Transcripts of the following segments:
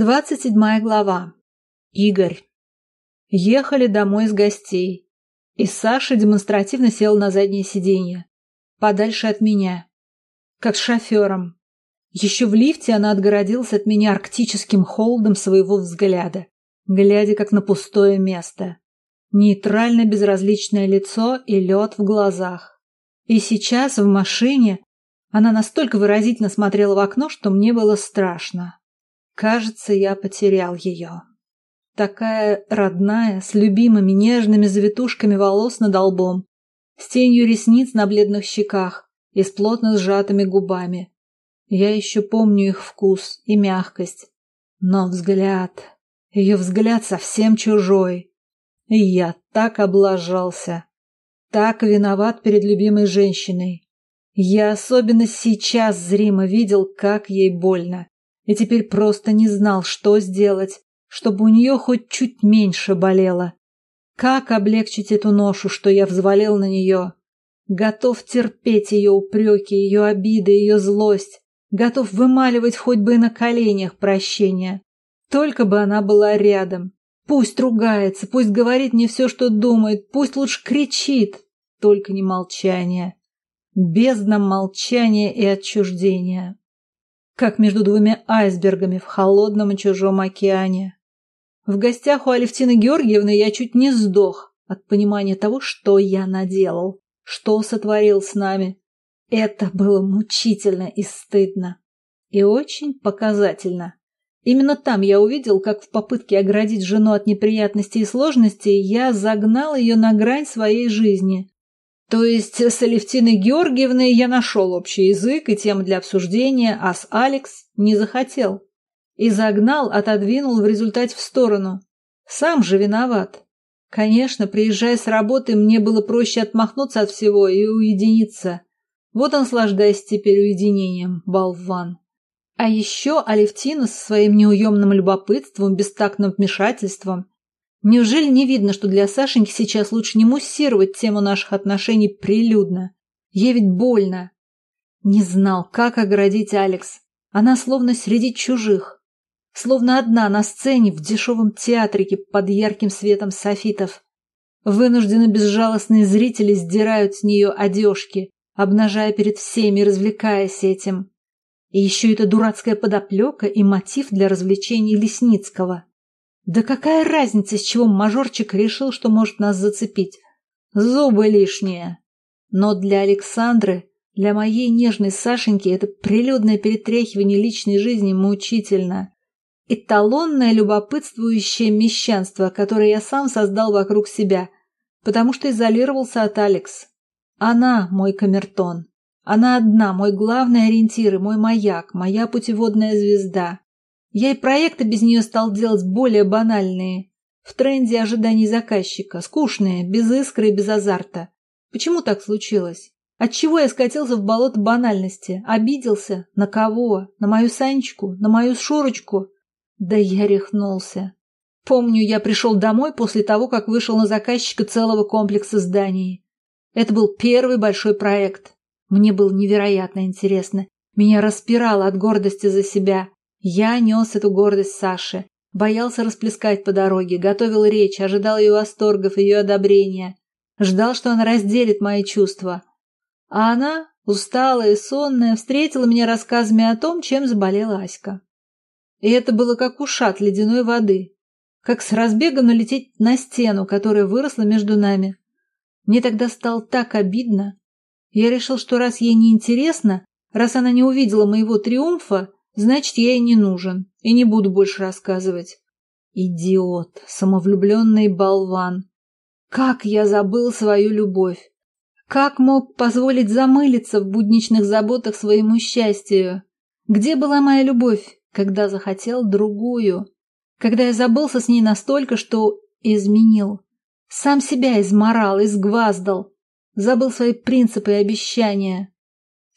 Двадцать седьмая глава. Игорь. Ехали домой с гостей. И Саша демонстративно сел на заднее сиденье. Подальше от меня. Как с шофером. Еще в лифте она отгородилась от меня арктическим холодом своего взгляда, глядя как на пустое место. Нейтрально безразличное лицо и лед в глазах. И сейчас в машине она настолько выразительно смотрела в окно, что мне было страшно. Кажется, я потерял ее. Такая родная, с любимыми нежными завитушками волос над лбом, с тенью ресниц на бледных щеках и с плотно сжатыми губами. Я еще помню их вкус и мягкость. Но взгляд... Ее взгляд совсем чужой. И я так облажался. Так виноват перед любимой женщиной. Я особенно сейчас зримо видел, как ей больно и теперь просто не знал, что сделать, чтобы у нее хоть чуть меньше болело. Как облегчить эту ношу, что я взвалил на нее? Готов терпеть ее упреки, ее обиды, ее злость. Готов вымаливать хоть бы и на коленях прощения. Только бы она была рядом. Пусть ругается, пусть говорит мне все, что думает, пусть лучше кричит. Только не молчание. Бездна молчания и отчуждения как между двумя айсбергами в холодном и чужом океане. В гостях у Алевтины Георгиевны я чуть не сдох от понимания того, что я наделал, что сотворил с нами. Это было мучительно и стыдно. И очень показательно. Именно там я увидел, как в попытке оградить жену от неприятностей и сложностей я загнал ее на грань своей жизни, то есть с Алевтиной Георгиевной я нашел общий язык и тему для обсуждения, а с Алекс не захотел. И загнал, отодвинул в результате в сторону. Сам же виноват. Конечно, приезжая с работы, мне было проще отмахнуться от всего и уединиться. Вот он наслаждаясь теперь уединением, болван. А еще Алевтина со своим неуемным любопытством, бестактным вмешательством Неужели не видно, что для Сашеньки сейчас лучше не муссировать тему наших отношений прилюдно? Ей ведь больно. Не знал, как оградить Алекс. Она словно среди чужих. Словно одна на сцене в дешевом театрике под ярким светом софитов. Вынужденно безжалостные зрители сдирают с нее одежки, обнажая перед всеми, развлекаясь этим. И еще эта дурацкая подоплека и мотив для развлечений Лесницкого. Да какая разница, с чего мажорчик решил, что может нас зацепить? Зубы лишние. Но для Александры, для моей нежной Сашеньки, это прилюдное перетряхивание личной жизни мучительно. Эталонное любопытствующее мещанство, которое я сам создал вокруг себя, потому что изолировался от Алекс. Она мой камертон. Она одна, мой главный ориентир и мой маяк, моя путеводная звезда. Я и проекты без нее стал делать более банальные. В тренде ожиданий заказчика, скучные, без искры и без азарта. Почему так случилось? Отчего я скатился в болото банальности? Обиделся? На кого? На мою Санечку? На мою Шурочку? Да я рехнулся. Помню, я пришел домой после того, как вышел на заказчика целого комплекса зданий. Это был первый большой проект. Мне было невероятно интересно. Меня распирало от гордости за себя. Я нес эту гордость Саше, боялся расплескать по дороге, готовил речь, ожидал ее восторгов, ее одобрения, ждал, что она разделит мои чувства. А она, усталая и сонная, встретила меня рассказами о том, чем заболела Аська. И это было как ушат ледяной воды, как с разбегом налететь на стену, которая выросла между нами. Мне тогда стало так обидно. Я решил, что раз ей не интересно, раз она не увидела моего триумфа, Значит, я ей не нужен, и не буду больше рассказывать. Идиот, самовлюбленный болван. Как я забыл свою любовь. Как мог позволить замылиться в будничных заботах своему счастью? Где была моя любовь, когда захотел другую? Когда я забылся с ней настолько, что изменил. Сам себя изморал, изгваздал. Забыл свои принципы и обещания.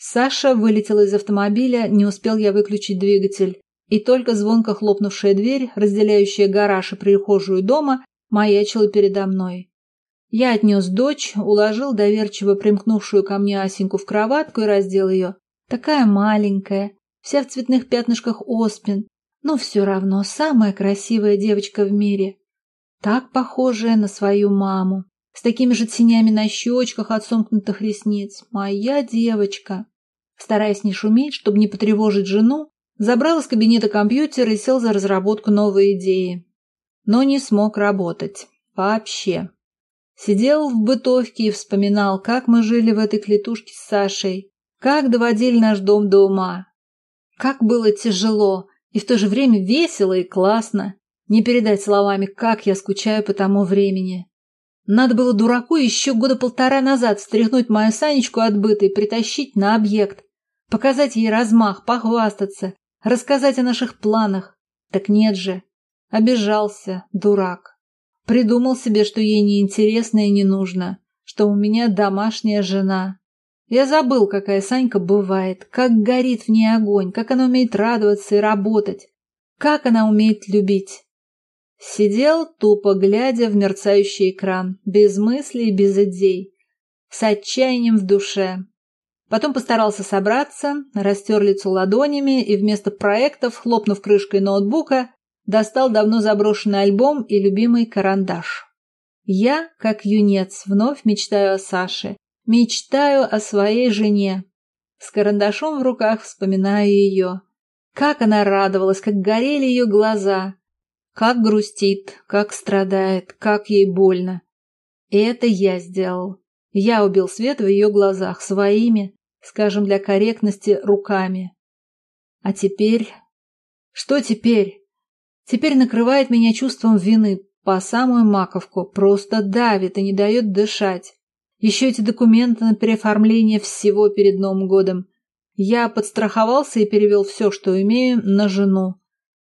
Саша вылетела из автомобиля, не успел я выключить двигатель, и только звонко хлопнувшая дверь, разделяющая гараж и прихожую дома, маячила передо мной. Я отнес дочь, уложил доверчиво примкнувшую ко мне Асеньку в кроватку и раздел ее. Такая маленькая, вся в цветных пятнышках оспин, Но все равно самая красивая девочка в мире. Так похожая на свою маму. С такими же тенями на щечках от сомкнутых ресниц. Моя девочка. Стараясь не шуметь, чтобы не потревожить жену, забрал из кабинета компьютер и сел за разработку новой идеи. Но не смог работать. Вообще. Сидел в бытовке и вспоминал, как мы жили в этой клетушке с Сашей, как доводили наш дом до ума. Как было тяжело и в то же время весело и классно. Не передать словами, как я скучаю по тому времени. Надо было дураку еще года полтора назад встряхнуть мою Санечку от быта и притащить на объект. Показать ей размах, похвастаться, рассказать о наших планах. Так нет же. Обижался, дурак. Придумал себе, что ей неинтересно и не нужно, что у меня домашняя жена. Я забыл, какая Санька бывает, как горит в ней огонь, как она умеет радоваться и работать, как она умеет любить. Сидел, тупо глядя в мерцающий экран, без мыслей без идей, с отчаянием в душе. Потом постарался собраться, растер лицо ладонями и вместо проектов, хлопнув крышкой ноутбука, достал давно заброшенный альбом и любимый карандаш. Я, как юнец, вновь мечтаю о Саше, мечтаю о своей жене. С карандашом в руках вспоминаю ее. Как она радовалась, как горели ее глаза, как грустит, как страдает, как ей больно. И это я сделал. Я убил свет в ее глазах своими, скажем, для корректности, руками. А теперь... Что теперь? Теперь накрывает меня чувством вины по самую маковку, просто давит и не дает дышать. Еще эти документы на переоформление всего перед Новым годом. Я подстраховался и перевел все, что имею, на жену.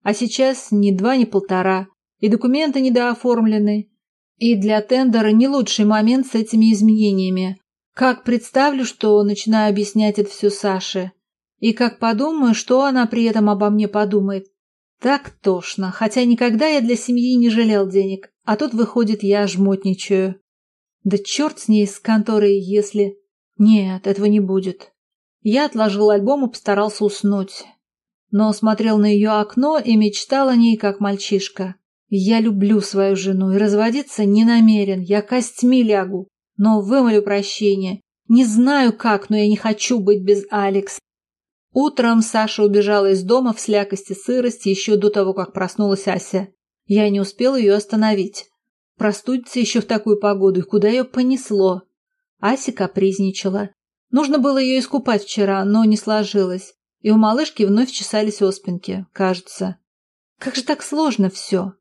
А сейчас ни два, ни полтора, и документы недооформлены. И для тендера не лучший момент с этими изменениями. Как представлю, что начинаю объяснять это все Саше. И как подумаю, что она при этом обо мне подумает. Так тошно, хотя никогда я для семьи не жалел денег, а тут, выходит, я жмотничаю. Да черт с ней, с конторой, если... Нет, этого не будет. Я отложил альбом и постарался уснуть но смотрел на ее окно и мечтал о ней, как мальчишка. Я люблю свою жену и разводиться не намерен, я костьми лягу, но вымолю прощение. Не знаю как, но я не хочу быть без Алекс. Утром Саша убежала из дома в слякости сырости еще до того, как проснулась Ася. Я не успел ее остановить. Простудится еще в такую погоду, и куда ее понесло? Ася капризничала. Нужно было ее искупать вчера, но не сложилось и у малышки вновь чесались оспинки, кажется. Как же так сложно все.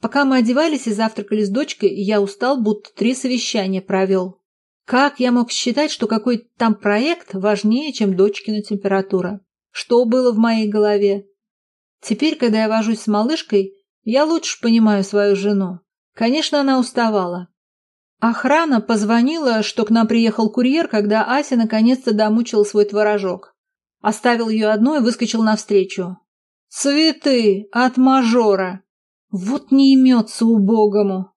Пока мы одевались и завтракали с дочкой, я устал, будто три совещания провел. Как я мог считать, что какой-то там проект важнее, чем дочкина температура? Что было в моей голове? Теперь, когда я вожусь с малышкой, я лучше понимаю свою жену. Конечно, она уставала. Охрана позвонила, что к нам приехал курьер, когда Ася наконец-то домучила свой творожок. Оставил ее одну и выскочил навстречу. «Цветы от мажора!» Вот не имется убогому.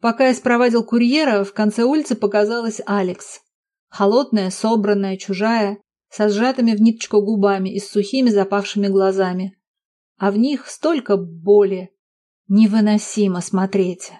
Пока я спровадил курьера, в конце улицы показалась Алекс. Холодная, собранная, чужая, со сжатыми в ниточку губами и с сухими запавшими глазами. А в них столько боли. Невыносимо смотреть.